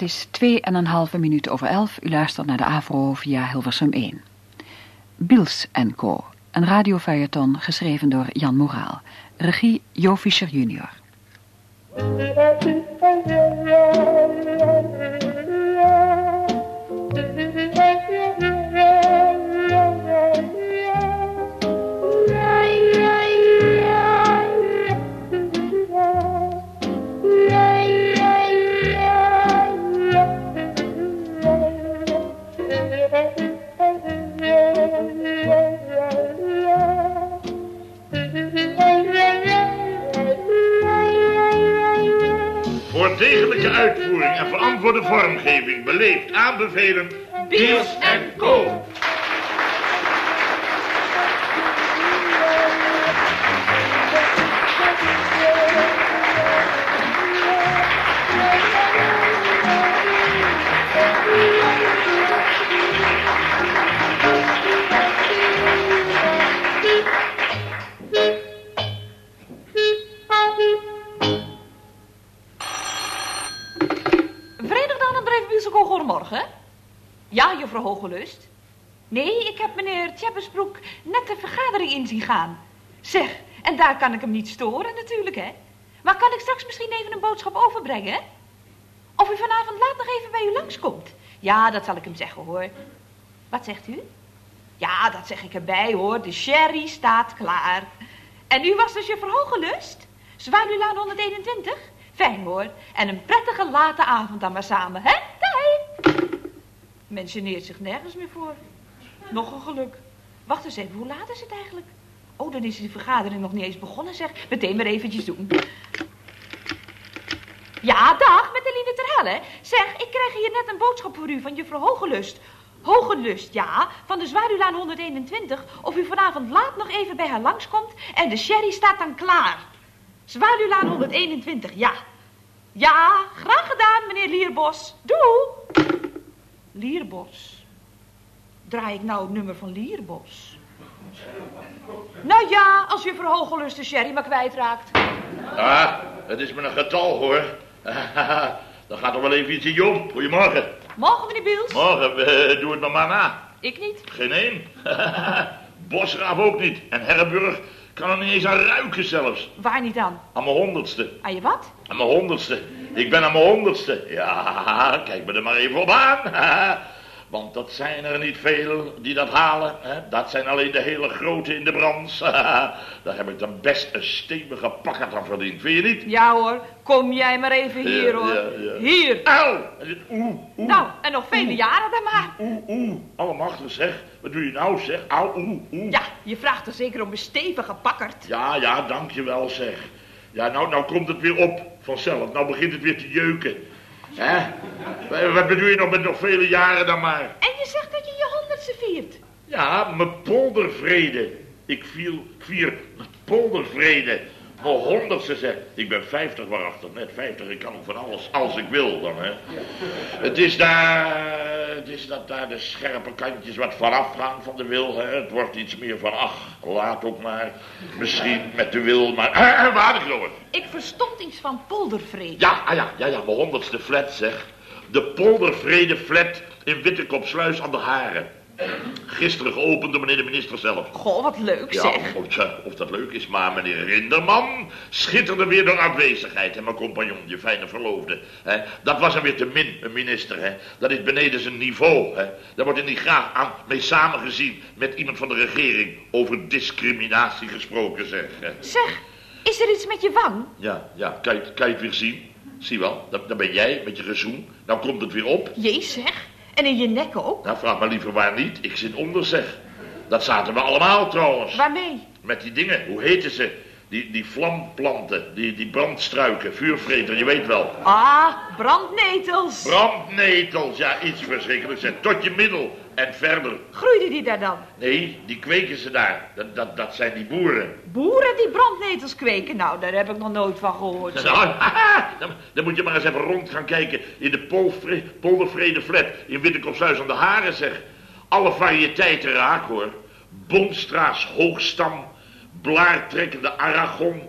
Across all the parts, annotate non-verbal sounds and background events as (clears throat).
Het is twee en een halve minuut over elf. U luistert naar de AVRO via Hilversum 1. Biels Co. Een radiofeuilleton geschreven door Jan Moraal. Regie Jo Fischer junior. Voor de vormgeving beleefd aanbevelen... Biels en Co. Nee, ik heb meneer Tjeppesbroek net de vergadering in zien gaan. Zeg, en daar kan ik hem niet storen natuurlijk, hè? Maar kan ik straks misschien even een boodschap overbrengen? Of u vanavond laat nog even bij u langskomt? Ja, dat zal ik hem zeggen, hoor. Wat zegt u? Ja, dat zeg ik erbij, hoor. De sherry staat klaar. En u was dus je Hogelust? Zwaluwlaan 121? Fijn, hoor. En een prettige late avond dan maar samen, hè? Mentioneert zich nergens meer voor. Nog een geluk. Wacht eens even, hoe laat is het eigenlijk? Oh, dan is die vergadering nog niet eens begonnen, zeg. Meteen maar eventjes doen. Ja, dag, met Eline Terhelle. Zeg, ik krijg hier net een boodschap voor u van juffrouw Hogelust. Hogelust, ja, van de Zwaluwlaan 121. Of u vanavond laat nog even bij haar langskomt en de sherry staat dan klaar. Zwaluwlaan 121, ja. Ja, graag gedaan, meneer Lierbos. Doe! Lierbos. Draai ik nou het nummer van Lierbos? Nou ja, als je verhogelust de sherry maar kwijtraakt. Ah, het is maar een getal, hoor. (laughs) Dan gaat er wel even iets in Jom. Goedemorgen. Morgen, meneer Biels. Morgen, doe het maar maar na. Ik niet. Geen één. (laughs) Bosraaf ook niet. En Herrenburg kan er niet eens aan ruiken zelfs. Waar niet aan? Aan mijn honderdste. Aan je wat? Aan mijn honderdste. Ik ben aan mijn honderdste. Ja, kijk me er maar even op aan. (laughs) Want dat zijn er niet veel die dat halen. Hè? Dat zijn alleen de hele grote in de brand. (laughs) Daar heb ik dan best een stevige pakkert aan verdiend. Vind je niet? Ja hoor, kom jij maar even hier hoor. Ja, ja. Hier. Au! Oeh, oeh. Nou, en nog vele jaren dan maar. Oeh, oeh. Allemachtig zeg. Wat doe je nou zeg? Au, oeh, oeh. Ja, je vraagt er zeker om een stevige pakkert. Ja, ja, dankjewel zeg. Ja, nou, nou komt het weer op vanzelf. Nou begint het weer te jeuken. Hè? Wat bedoel je nog met nog vele jaren dan maar? En je zegt dat je je honderdste viert. Ja, mijn poldervrede. Ik, viel, ik vier poldervrede. Mijn honderdste zeg. Ik ben vijftig waarachtig, net vijftig. Ik kan van alles als ik wil dan, hè. Het is daar het is dat daar de scherpe kantjes wat vanaf gaan van de wil. Hè? Het wordt iets meer van, ach, laat ook maar. Misschien met de wil, maar... Eh, eh, waar ik Ik verstond iets van poldervrede. Ja, ah, ja, ja, ja, mijn honderdste flat, zeg. De poldervrede flat in Wittekopsluis aan de Haren. Gisteren geopend door meneer de minister zelf. Goh, wat leuk ja, zeg. Of, ja, of dat leuk is, maar meneer Rinderman schitterde weer door afwezigheid. En mijn compagnon, je fijne verloofde. Hè. Dat was hem weer te min, een minister. Hè. Dat is beneden zijn niveau. Hè. Daar wordt er niet graag aan mee samengezien met iemand van de regering. Over discriminatie gesproken, zeg. Hè. Zeg, is er iets met je wang? Ja, ja, kan je, kan je het weer zien? Zie wel, dan, ben jij met je gezoen. Nou komt het weer op. Jezus, zeg. En in je nek ook? Nou, vraag maar liever waar niet. Ik zit onder, zeg. Dat zaten we allemaal trouwens. Waarmee? Met die dingen, hoe heten ze? Die, die vlamplanten, die, die brandstruiken, vuurvreter, je weet wel. Ah, brandnetels. Brandnetels, ja, iets verschrikkelijks. En tot je middel en verder. Groeiden die daar dan? Nee, die kweken ze daar. Dat, dat, dat zijn die boeren. Boeren die brandnetels kweken? Nou, daar heb ik nog nooit van gehoord. (laughs) Nou, dan, dan, moet je maar eens even rond gaan kijken in de Poldervrede Flat in Wittekopshuis aan de Haren, zeg. Alle variëteiten raak, hoor. Bomstra's hoogstam, blaartrekkende aragon,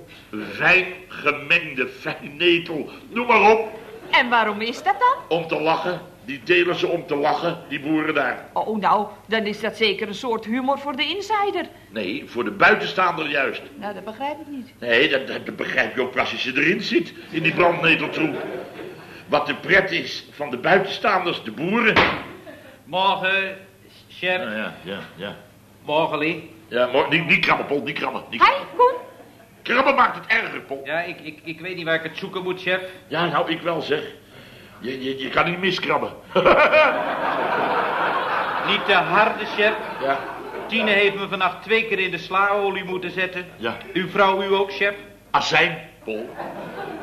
fijn gemengde fijnetel, noem maar op. En waarom is dat dan? Om te lachen. Die delen ze om te lachen, die boeren daar. Oh, nou, dan is dat zeker een soort humor voor de insider. Nee, voor de buitenstaander juist. Nou, dat begrijp ik niet. Nee, dat, dat, dat begrijp je ook pas als je erin zit, in die brandneteltroep. Wat de pret is van de buitenstaanders, de boeren. Morgen, chef. Ja, ja, ja. Ja, Morgen, Lee. Ja die, die krabben, Pol, die krabben. Die Hi, Koen. krabben maakt het erger, Pol. Ja, ik, ik, ik weet niet waar ik het zoeken moet, chef. Ja, nou, ik wel zeg. Je, je, je kan niet miskrabben. (laughs) Niet te harde, chef. ja, Tine heeft me vannacht twee keer in de slaolie moeten zetten. ja. Uw vrouw u ook, chef? Azijn, Pol.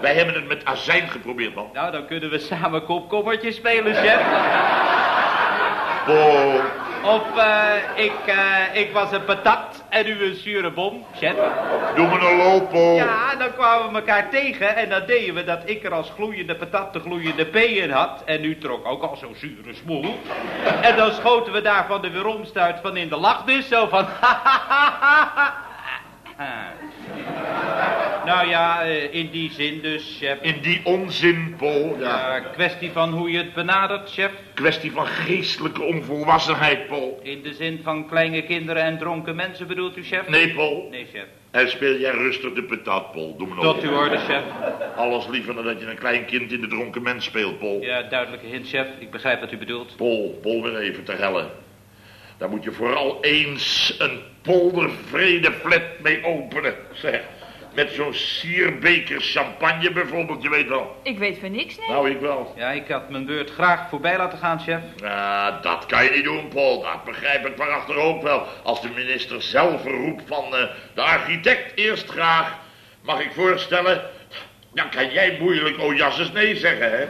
Wij hebben het met azijn geprobeerd, man. Nou, dan kunnen we samen kopkommertje spelen, chef. Pol. Of eh, ik, eh, ik was een patat en u een zure bom, chef. Doe me een loop, Pol. Ja, dan kwamen we elkaar tegen en dan deden we dat ik er als gloeiende patat de gloeiende P in had. En u trok ook al zo'n zure smoel. En dan schoten we daarvan de weeromstuit van in de lach dus, zo van... (laughs) nou ja, eh, in die zin dus, chef. In die onzin, Pol. Ja. Ja, kwestie van hoe je het benadert, chef. Kwestie van geestelijke onvolwassenheid, Pol. In de zin van kleine kinderen en dronken mensen bedoelt u, chef? Nee, Pol. Nee, chef. En speel jij rustig de patat, Pol. Doe me nog Tot uw orde, chef. Alles liever dan dat je een klein kind in de dronken mens speelt, Pol. Ja, duidelijke hint, chef. Ik begrijp wat u bedoelt. Pol, Pol weer even te hellen. Daar moet je vooral eens een poldervrede flat mee openen, zeg. Met zo'n sierbeker champagne bijvoorbeeld, je weet wel. Ik weet van niks, nee. Nou, ik wel. Ja, ik had mijn beurt graag voorbij laten gaan, chef. Ja, dat kan je niet doen, Paul. Dat begrijp ik waarachter ook wel. Als de minister zelf roept van eh, de architect eerst graag. Mag ik voorstellen? Dan kan jij moeilijk oh jasses nee zeggen, hè?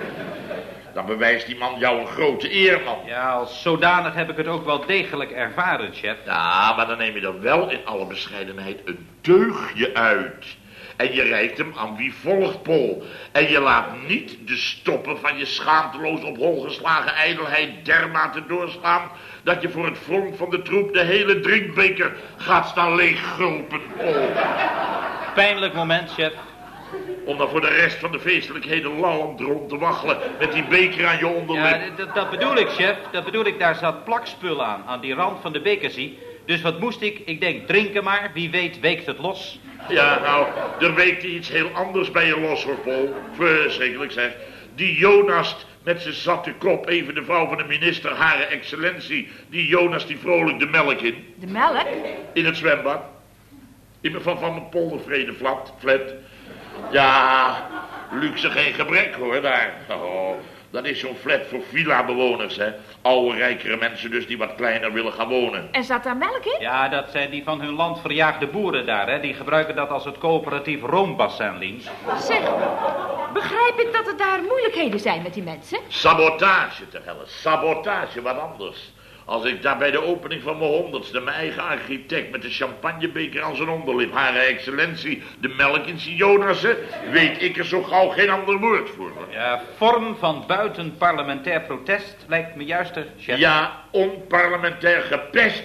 Dan bewijst die man jou een grote eer, man. Ja, als zodanig heb ik het ook wel degelijk ervaren, chef. Ja, maar dan neem je er wel in alle bescheidenheid een deugje uit. En je reikt hem aan wie volgt, Pol. En je laat niet de stoppen van je schaamteloos op hol geslagen ijdelheid dermate doorslaan... dat je voor het front van de troep de hele drinkbeker gaat staan leeggulpen, Pol. Pijnlijk moment, chef. Om dan voor de rest van de feestelijkheden lallend rond te waggelen... met die beker aan je onderlip. Ja, dat, dat bedoel ik, chef. Dat bedoel ik, daar zat plakspul aan, aan die rand van de bekerzie. Dus wat moest ik? Ik denk, drinken maar. Wie weet weekt het los. Ja, nou, er weekte iets heel anders bij je los, hoor, Paul. Verschrikkelijk, zeg. Die Jonas met zijn zatte kop, even de vrouw van de minister, hare excellentie. Die Jonas, die vrolijk de melk in. De melk? In het zwembad. In mijn van, van mijn poldervrede flat, flat. Ja, luxe geen gebrek, hoor, daar. Oh, dat is zo'n flat voor villa-bewoners, hè. Oude, rijkere mensen dus die wat kleiner willen gaan wonen. En zat daar melk in? Ja, dat zijn die van hun land verjaagde boeren daar, hè. Die gebruiken dat als het coöperatief roombassin, Liens. Zeg, begrijp ik dat er daar moeilijkheden zijn met die mensen? Sabotage te hellen, sabotage, wat anders. Als ik daar bij de opening van mijn honderdste mijn eigen architect met de champagnebeker aan zijn onderlip, hare excellentie, de melk in Jonassen, weet ik er zo gauw geen ander woord voor. hoor. Ja, vorm van buitenparlementair protest lijkt me juister, chef. Ja, onparlementair gepest.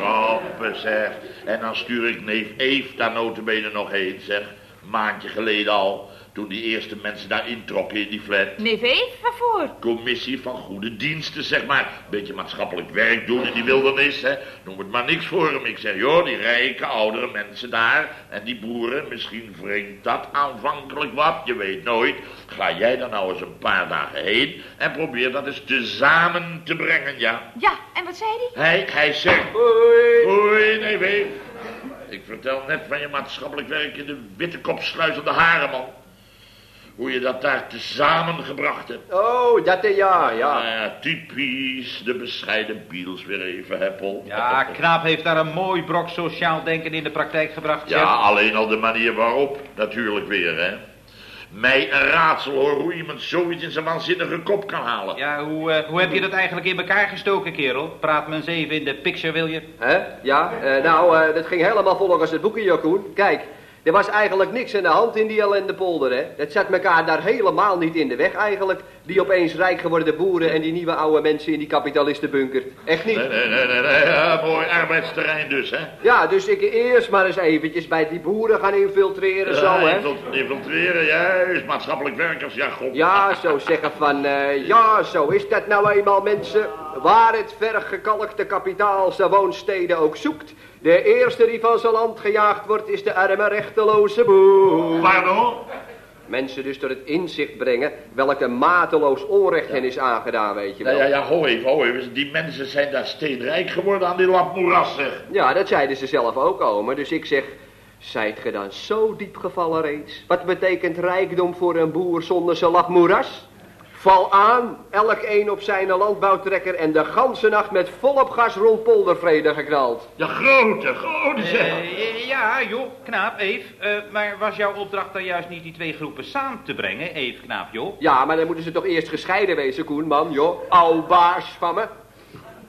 Rappen, zeg. En dan stuur ik neef Eef daar notabene nog heen, zeg. Maandje geleden al, toen die eerste mensen daar introkken in die flat. Nee, Eve, waarvoor? Commissie van goede diensten, zeg maar. Beetje maatschappelijk werk doen in die wildernis, hè. Noem het maar niks voor hem. Ik zeg, joh, die rijke, oudere mensen daar en die boeren, misschien wringt dat aanvankelijk wat, je weet nooit. Ga jij dan nou eens een paar dagen heen en probeer dat eens tezamen te brengen, ja. Ja, en wat zei hij? Hij, hij zegt... Hoi. Hoi, nee, weet. Ik vertel net van je maatschappelijk werk in de witte kopsluis aan de Hareman. Hoe je dat daar tezamen gebracht hebt. Oh, dat eh, ja, ja. Nou ja, typisch de bescheiden Biels weer even, hè, Pol? Ja, Knaap heeft daar een mooi brok sociaal denken in de praktijk gebracht. Ja, alleen al de manier waarop, natuurlijk weer, hè. Mij een raadsel hoor, hoe iemand zoiets in zijn waanzinnige kop kan halen. Ja, hoe, eh, hoe heb je dat eigenlijk in elkaar gestoken, kerel? Praat me eens even in de picture, wil je? Hè? Ja, eh, nou, eh, dat ging helemaal volgens het boekje, Jokoen. Kijk, Er was eigenlijk niks aan de hand in die ellende polder, hè. Het zat elkaar daar helemaal niet in de weg eigenlijk. Die opeens rijk geworden boeren en die nieuwe oude mensen in die kapitalistenbunker. Echt niet. Nee, nee, nee, nee, nee. Ja, mooi arbeidsterrein dus, hè? Ja, dus ik eerst maar eens eventjes bij die boeren gaan infiltreren, zo, Ja, hè. infil- Infiltreren, juist. Maatschappelijk werkers, ja, god. Ja, zo zeggen van, eh, ja, zo is dat nou eenmaal, mensen. Waar het vergekalkte kapitaal zijn woonsteden ook zoekt. De eerste die van zijn land gejaagd wordt, is de arme rechteloze boer. Pardon? Mensen dus tot het inzicht brengen welke mateloos onrecht hen is aangedaan, weet je Ja, wel. ja, ja, ho even, ho even. Die mensen zijn daar steenrijk geworden aan die lap moeras. Ja, dat zeiden ze zelf ook, oma. Dus ik zeg, zijt ge dan zo diep gevallen reeds? Wat betekent rijkdom voor een boer zonder zijn lap moeras? Val aan, elk een op zijn landbouwtrekker en de ganse nacht met volop gas rond poldervrede geknald. Ja, grote, grote, zeg. Eh, ja, joh, knaap, Eve. Eh, maar was jouw opdracht dan juist niet die twee groepen samen te brengen, Eve, knaap, joh? Ja, maar dan moeten ze toch eerst gescheiden wezen, Koen, man, joh. Baas van me.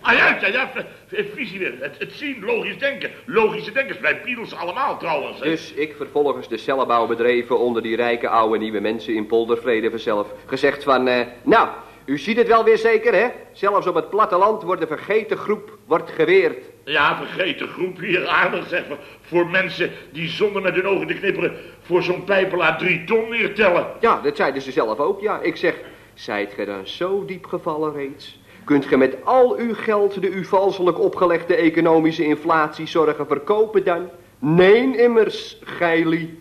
Ah ja, ja, ja, visie weer. Het, het zien, logisch denken. Logische denkers, bij Beatles allemaal trouwens. hè. Dus ik vervolgens de cellenbouw bedreven onder die rijke oude nieuwe mensen in Poldervrede vanzelf. Gezegd van, eh, nou, u ziet het wel weer zeker, hè? Zelfs op het platteland wordt de vergeten groep wordt geweerd. Ja, vergeten groep hier, aardig zeg maar. Voor mensen die zonder met hun ogen te knipperen voor zo'n pijpelaar drie ton neertellen. Ja, dat zeiden ze zelf ook, ja. Ik zeg, zijt ge dan zo diep gevallen reeds? Kunt ge met al uw geld de u valselijk opgelegde economische inflatie zorgen verkopen dan? Nee, immers, geilie.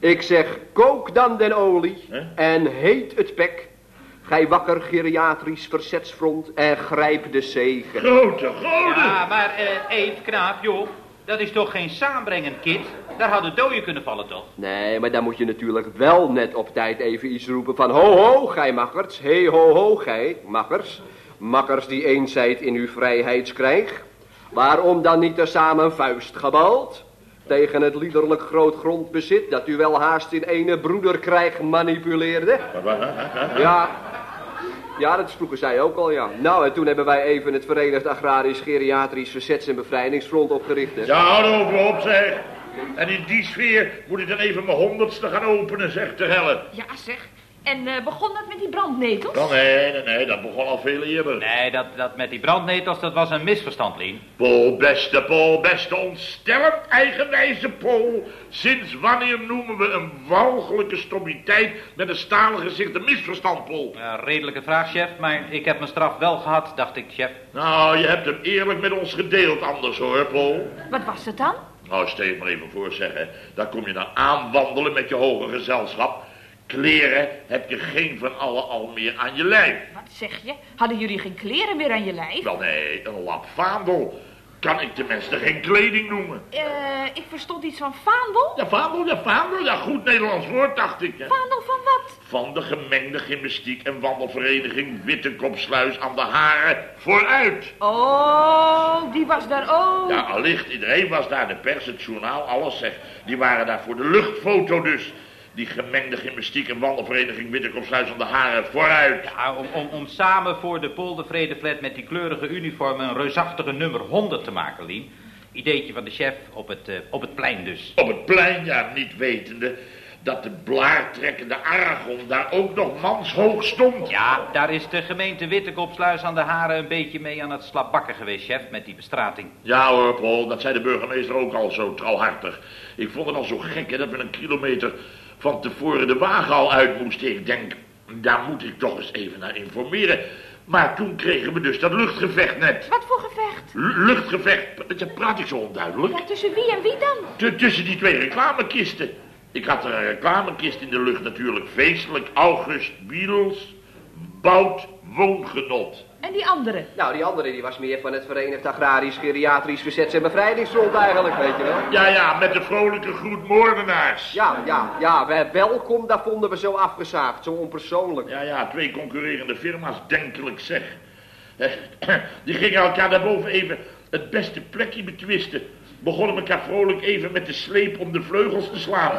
Ik zeg, kook dan den olie en heet het pek. Gij wakker geriatrisch verzetsfront en grijp de zegen. Grote, grote. Ja, maar eh Eve, knaap, joh. Dat is toch geen saambrengen, kid? Daar hadden doden kunnen vallen, toch? Nee, maar dan moet je natuurlijk wel net op tijd even iets roepen van... Ho, ho, gij makkers. Hey, ho, ho, gij makkers. Makkers die eens zijt in uw vrijheidskrijg. Waarom dan niet tezamen vuist gebald? Tegen het liederlijk groot grondbezit dat u wel haast in ene broederkrijg manipuleerde? Ja, ja, dat vroegen zij ook al, ja. Nou, en toen hebben wij even het Verenigd Agrarisch Geriatrisch Verzets- en Bevrijdingsfront opgericht, hè. Ja, hou er over op, zeg. En in die sfeer moet ik dan even mijn honderdste gaan openen, zeg, te hellen. Ja, zeg. En eh, begon dat met die brandnetels? Dan nee, nee, nee, dat begon al veel eerder. Nee, dat, dat met die brandnetels, dat was een misverstand, Lien. Pol, beste Pol, beste ontstellend eigenwijze Pol. Sinds wanneer noemen we een walgelijke stomiteit met een stalen gezicht een misverstand, Pol? Ja, redelijke vraag, chef, maar ik heb mijn straf wel gehad, dacht ik, chef. Nou, je hebt hem eerlijk met ons gedeeld anders hoor, Pol. Wat was het dan? Nou, stel je maar even voor, zeggen. Daar kom je dan aanwandelen met je hoge gezelschap. Kleren heb je geen van alle al meer aan je lijf. Wat zeg je? Hadden jullie geen kleren meer aan je lijf? Wel nee, een lap vaandel. Kan ik tenminste geen kleding noemen. Eh, ik verstond iets van vaandel. Ja, vaandel, ja, vaandel. Ja, goed Nederlands woord, dacht ik. Hè. Vaandel van wat? Van de gemengde gymnastiek en wandelvereniging Wittekopsluis aan de Haren vooruit. Oh, die was daar ook. Ja, allicht, iedereen was daar, de pers, het journaal, alles zeg. Die waren daar voor de luchtfoto dus. Die gemengde gymnastiek en wandelvereniging Wittekopsluis aan de Haren vooruit. Ja, om, om, om samen voor de Poldervredeflat met die kleurige uniform een reusachtige nummer 100 te maken, Lien. Ideetje van de chef op het, eh, op het plein dus. Op het plein, ja, niet wetende dat de blaartrekkende Aragon daar ook nog manshoog stond. Ja, daar is de gemeente Wittekopsluis aan de Haren een beetje mee aan het slapbakken geweest, chef, met die bestrating. Ja hoor, Paul, dat zei de burgemeester ook al zo trouwhartig. Ik vond het al zo gek hè, dat we een kilometer van tevoren de wagen al uit moesten. Ik denk, daar moet ik toch eens even naar informeren. Maar toen kregen we dus dat luchtgevecht net. Wat voor gevecht? L- luchtgevecht, dat praat ik zo onduidelijk. Ja, tussen wie en wie dan? T- tussen die twee reclamekisten. Ik had er een reclamekist in de lucht natuurlijk. Feestelijk August Beatles, Bout Woongenot. En die andere? Nou, die andere die was meer van het Verenigd Agrarisch Geriatrisch Verzets- en Bevrijdingsfront eigenlijk, weet je wel. Ja, ja, met de vrolijke groet moordenaars. Ja, ja, ja, wij- welkom, dat vonden we zo afgezaagd, zo onpersoonlijk. Ja, ja, twee concurrerende firma's, denkelijk zeg. Eh, (clears throat) Die gingen elkaar daarboven even het beste plekje betwisten. Begonnen elkaar vrolijk even met de sleep om de vleugels te slaan.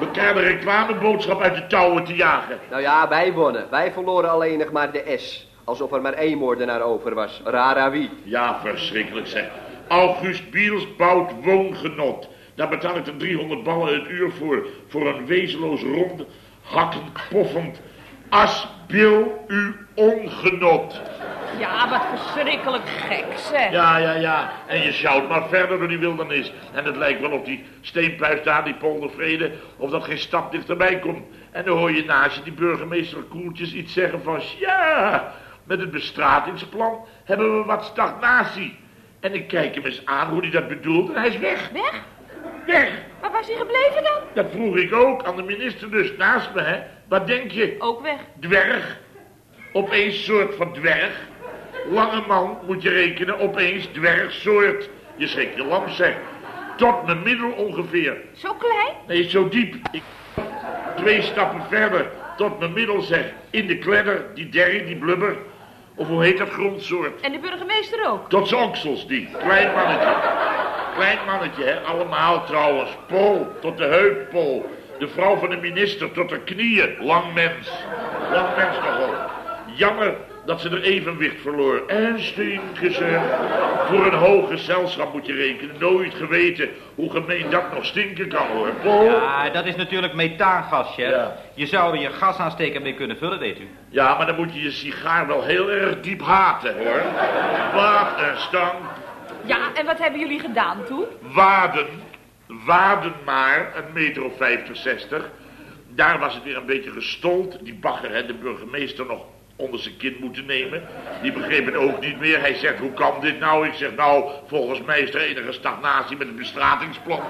Mekaar de reclameboodschap uit de touwen te jagen. Nou ja, wij wonnen. Wij verloren alleen nog maar de S. Alsof er maar één moordenaar over was. Rara wie. Ja, verschrikkelijk zeg. August Biels bouwt woongenot. Daar betaal ik de 300 ballen het uur voor. Voor een wezenloos rond, hakkend, poffend. Asbil u ongenot. Ja, wat verschrikkelijk gek, zeg. Ja, ja, ja. En je sjouwt maar verder door die wildernis. En het lijkt wel of die steenpuist daar, die poldervrede, of dat geen stap dichterbij komt. En dan hoor je naast je die burgemeester Koeltjes iets zeggen van... Ja, met het bestratingsplan hebben we wat stagnatie. En ik kijk hem eens aan hoe hij dat bedoelt en hij is weg. Weg? Weg. Waar was hij gebleven dan? Dat vroeg ik ook aan de minister dus naast me, hè. Wat denk je? Ook weg. Dwerg. Opeens soort van dwerg. Lange man, moet je rekenen, opeens dwergsoort. Je schrikt je lam, zeg. Tot mijn middel ongeveer. Zo klein? Nee, zo diep. Ik... Twee stappen verder, tot mijn middel, zeg. In de kledder, die derrie, die blubber. Of hoe heet dat grondsoort? En de burgemeester ook. Tot zijn oksels, die. Klein mannetje. Klein mannetje, hè. Allemaal trouwens. Pol, tot de heup, Pol. De vrouw van de minister tot de knieën. Lang mens. Lang mens nogal. Jammer dat ze er evenwicht verloor. En stinken ze. Voor een hoog gezelschap moet je rekenen. Nooit geweten hoe gemeen dat nog stinken kan, hoor. Pol. Ja, dat is natuurlijk methaangas, chef. Ja. Je zou er je gasaansteker mee kunnen vullen, weet u. Ja, maar dan moet je je sigaar wel heel erg diep haten, hoor. Wat een stank. Ja, en wat hebben jullie gedaan toen? Waden, waden maar, een meter of 50, 60. Daar was het weer een beetje gestold. Die bagger, hè, de burgemeester, nog onder zijn kin moeten nemen. Die begreep het ook niet meer. Hij zegt, hoe kan dit nou? Ik zeg, nou, volgens mij is er enige stagnatie met het bestratingsplan.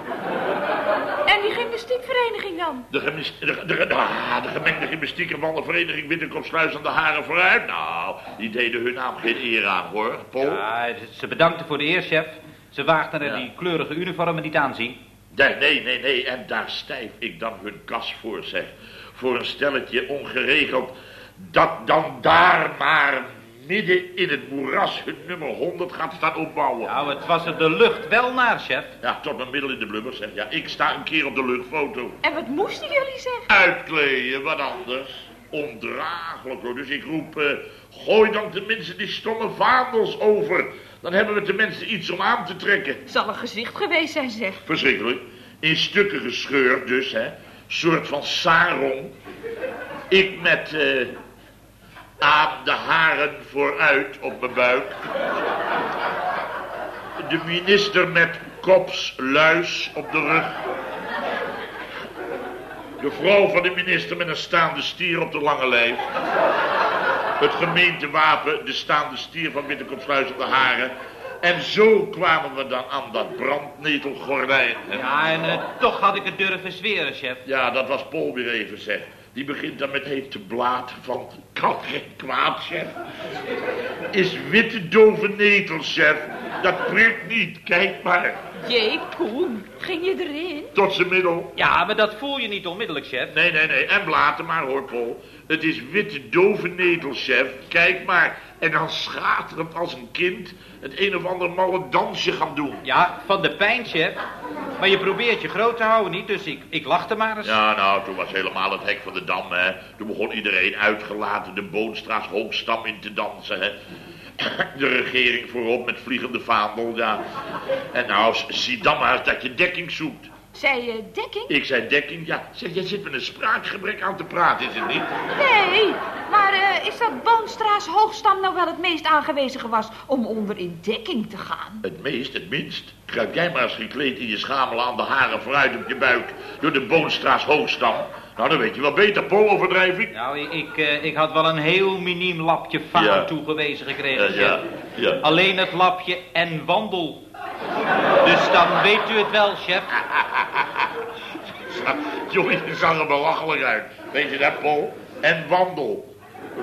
En die gymnastiekvereniging dan? De, gemis- de, de, de, ah, de gemengde gymnastieken van de vereniging Winterkopsluis aan de haren vooruit. Nou, die deden hun naam geen eer aan, hoor. Paul? Ja, ze bedankten voor de eer, chef. Ze waagden er Ja. die kleurige uniformen niet aanzien. Nee, nee, nee, nee. En daar stijf ik dan hun kas voor, zeg. Voor een stelletje ongeregeld. Dat dan daar maar midden in het moeras hun nummer 100 gaat staan opbouwen. Ja, Nou, het was er de lucht wel naar, chef. tot mijn middel in de blubber, zeg. Ja, ik sta een keer op de luchtfoto. En wat moesten jullie zeggen? Uitkleden, wat anders. Ondraaglijk hoor. Dus ik roep, eh, gooi dan tenminste die stomme vaandels over. Dan hebben we tenminste iets om aan te trekken. Zal een gezicht geweest zijn, zeg. Verschrikkelijk. In stukken gescheurd dus, hè. Soort van sarong. Ik met eh, aan de haren vooruit op mijn buik. De minister met kopsluis op de rug. De vrouw van de minister met een staande stier op de lange lijf. Het gemeentewapen, de staande stier van Winterkopsluis op de haren. En zo kwamen we dan aan dat brandnetelgordijn. Ja, en eh, toch had ik het durven zweren, chef. Ja, dat was Paul weer even, zeg. Die begint dan met heet te blaad van... Kan geen kwaad, chef. Is witte dove netel, chef. Dat prikt niet, kijk maar. Jee, Koen, ging je erin? Tot zijn middel. Ja, maar dat voel je niet onmiddellijk, chef. Nee, nee, nee. En blaten maar, hoor, Paul. Het is witte dove netel, chef. Kijk maar. En dan schaterend als een kind... het een of ander malle dansje gaan doen. Ja, van de pijn, chef. Maar je probeert je groot te houden, niet? Dus ik, ik lachte maar eens. Ja, nou, toen was helemaal het hek van de dam, hè. Toen begon iedereen uitgelaten de Boonstraats hoogstam in te dansen, hè. (clears throat) De regering voorop met vliegende vaandel, ja. En nou, zie dan maar dat je dekking zoekt. Zei je dekking? Ik zei dekking, ja. Zeg, jij zit met een spraakgebrek aan te praten, is het niet? Nee, maar eh, is dat Boonstra's hoogstam nou wel het meest aangewezen gewas om onder in dekking te gaan? Het meest, het minst. Kruip jij maar eens gekleed in je schamelen aan de haren vooruit op je buik... door de Boonstraats hoogstam. Nou, dan weet je wel beter, Paul, overdrijf ik. Nou, ik, ik, eh, ik had wel een heel miniem lapje faal Ja. toegewezen gekregen, ja, ja. Alleen het lapje en wandel. Dus dan weet u het wel, chef. (laughs) Jongen, je zag er belachelijk uit. Weet je dat, Paul? En wandel.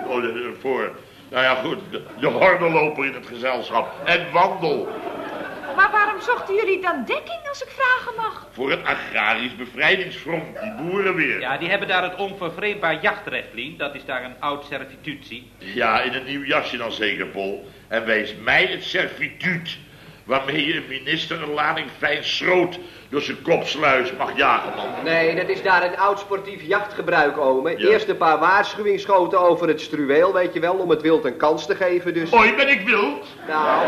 Oh, voor. Nou ja, goed. De, de hordenloper in het gezelschap. En wandel. Maar waarom zochten jullie dan dekking, als ik vragen mag? Voor het agrarisch bevrijdingsfront. Die boeren weer. Ja, die hebben daar het onvervreembaar jachtrecht, Lien. Dat is daar een oud servitutie. Ja, in een nieuw jasje dan zeker, Paul. En wijs mij het servituut. Waarmee je een minister een lading fijn schroot door zijn kopsluis mag jagen, man. Nee, dat is daar een oud sportief jachtgebruik, ome. Ja. Eerst een paar waarschuwingsschoten over het struweel, weet je wel, om het wild een kans te geven, dus... Hoi, ben ik wild? Nou,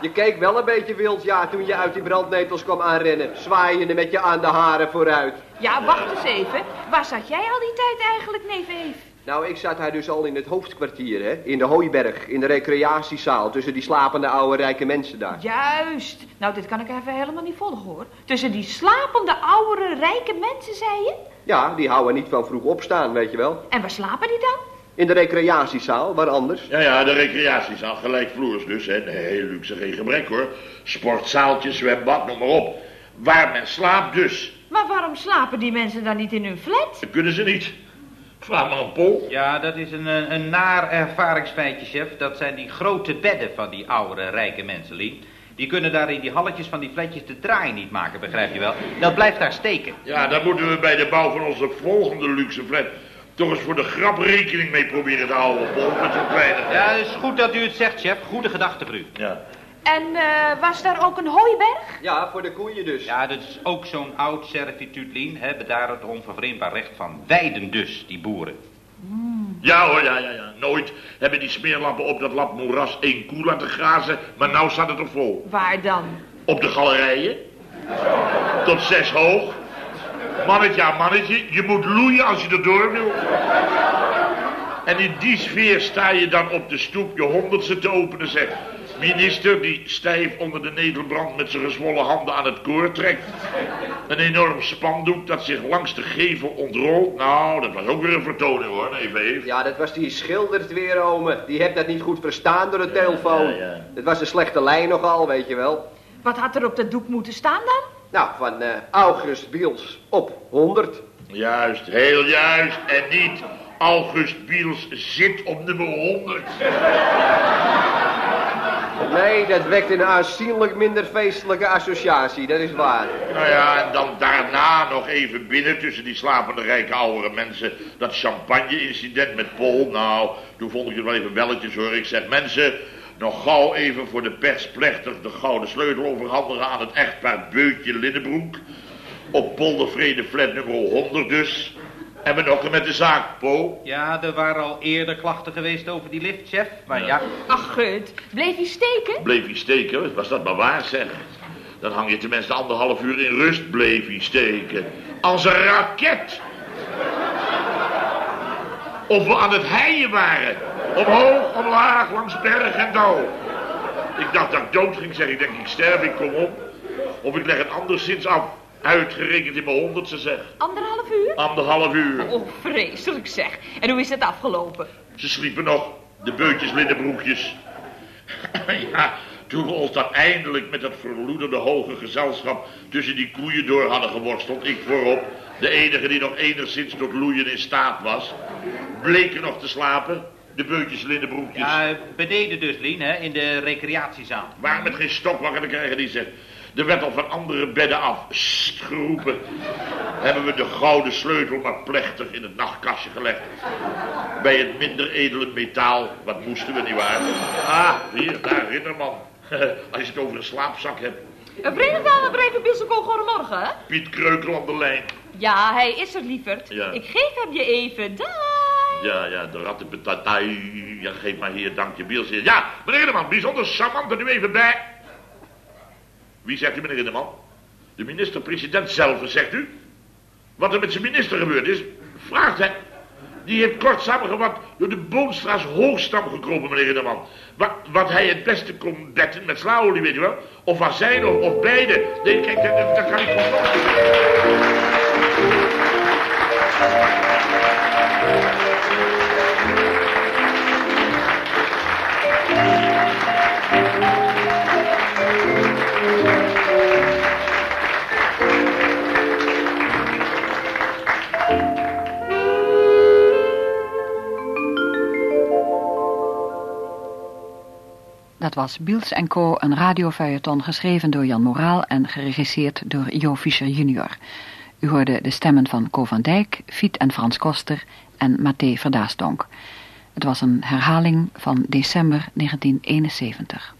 Je keek wel een beetje wild, ja, toen je uit die brandnetels kwam aanrennen. Zwaaiende met je aan de haren vooruit. Ja, wacht eens even. Waar zat jij al die tijd eigenlijk, neef Eef? Nou, ik zat daar dus al in het hoofdkwartier, hè. In de Hooiberg, in de recreatiezaal, tussen die slapende oude rijke mensen daar. Juist. Nou, dit kan ik even helemaal niet volgen, hoor. Tussen die slapende, oudere, rijke mensen, zei je? Ja, die houden niet van vroeg opstaan, weet je wel. En waar slapen die dan? In de recreatiezaal, waar anders? Ja, ja, de recreatiezaal, gelijkvloers dus, hè. Nee, luxe geen gebrek, hoor. Sportzaaltje, zwembad, noem maar op. Waar men slaapt dus. Maar waarom slapen die mensen dan niet in hun flat? Dat kunnen ze niet. Paul. Ja, dat is een, een, een naar ervaringsfeitje, chef. Dat zijn die grote bedden van die oude, rijke mensen, Lien. Die kunnen daar in die halletjes van die flatjes de draai niet maken, begrijp je wel? Dat blijft daar steken. Ja, daar moeten we bij de bouw van onze volgende luxe flat... toch eens voor de grap rekening mee proberen te houden, Paul, met zo'n kleine... Ja, het is goed dat u het zegt, chef. Goede gedachte voor u. Ja. En eh, was daar ook een hooiberg? Ja, voor de koeien dus. Ja, dat is ook zo'n oud servituut, Lien. Hebben daar het onvervreemdbaar recht van weiden dus, die boeren. Ja hoor, ja, ja, ja. Nooit hebben die smeerlappen op dat lap moeras één koe laten grazen, maar nou staat het er vol. Waar dan? Op de galerijen. Tot zes hoog. Mannetje aan mannetje, je moet loeien als je erdoor wil. En in die sfeer sta je dan op de stoep je honderdste te openen, zeg. Minister die stijf onder de netelbrand met zijn gezwollen handen aan het koor trekt. Een enorm spandoek dat zich langs de gevel ontrolt. Nou, dat was ook weer een vertoning hoor, even even. Ja, dat was die schildert weer, ome. Die hebt dat niet goed verstaan door de telefoon. ja, ja. Dat was een slechte lijn nogal, weet je wel. Wat had er op dat doek moeten staan dan? Nou, van eh, August Biels op 100. Juist, heel juist. En niet August Biels zit op nummer 100. Nee, dat wekt een aanzienlijk minder feestelijke associatie, dat is waar. Nou ja, en dan daarna nog even binnen tussen die slapende rijke oudere mensen. Dat champagne-incident met Paul. Nou, toen vond ik het wel even welletjes hoor. Ik zeg, mensen, nog gauw even voor de pers plechtig de gouden sleutel overhandigen aan het echtpaar Beutje Linnebroek. Op Poldervrede flat nummer 100 dus. En we nog met de zaak, Po. Ja, er waren al eerder klachten geweest over die lift, chef. Maar ja, Ach, gut. Bleef hij steken? Bleef hij steken, was dat maar waar zeg. Dan hang je tenminste anderhalf uur in rust, bleef hij steken. Als een raket. Of we aan het heien waren. Omhoog, omlaag, langs berg en dal. Ik dacht dat ik dood ging, zeg ik. denk, ik sterf, ik kom op. Of ik leg het anderszins af. Uitgerekend in mijn honderdste zeg. Anderhalf uur? Anderhalf uur. Oh, vreselijk zeg. En hoe is het afgelopen? Ze sliepen nog, de beutjes linnenbroekjes. (clears throat) ja, toen we ons dan eindelijk met dat verloederde hoge gezelschap tussen die koeien door hadden geworsteld, ik voorop, de enige die nog enigszins tot loeien in staat was, bleken nog te slapen, de beutjes linnenbroekjes. ja beneden dus, Lien, hè, in de recreatiezaal. Waar met geen stok wakker te krijgen, die zegt. Er werd al van andere bedden af, sst, geroepen. Hebben we de gouden sleutel maar plechtig in het nachtkastje gelegd. Bij het minder edele metaal, wat moesten we niet waar? Ah, hier, daar, Rinderman. (laughs) Als je het over een slaapzak hebt. Een Vredendal en Breven Bisselko, goedemorgen. hè? Piet Kreukel aan de lijn. Ja, hij is er, lieverd. Ja. Ik geef hem je even. Daai. Ja, ja, de rattenpetatai. Ja, geef maar hier, dank je, Biels. Ja, meneer Rinderman, bijzonder charmant er nu even bij. Wie zegt u, meneer Rinderman? De minister-president zelf, zegt u? Wat er met zijn minister gebeurd is, vraagt hij. Die heeft kort samengevat door de Boonstra's hoogstam gekropen, meneer Rinderman. Wat, wat hij het beste kon betten met slaolie, weet u wel? Of van zijn of, of beide. Nee, kijk, dat, kan ik gewoon... Dat was Biels Co. een radiofeuilleton geschreven door Jan Moraal en geregisseerd door Jo Fischer junior. U hoorde de stemmen van Co van Dijk, Fiet en Frans Koster en Mathé Verdaastonk. Het was een herhaling van december 1971.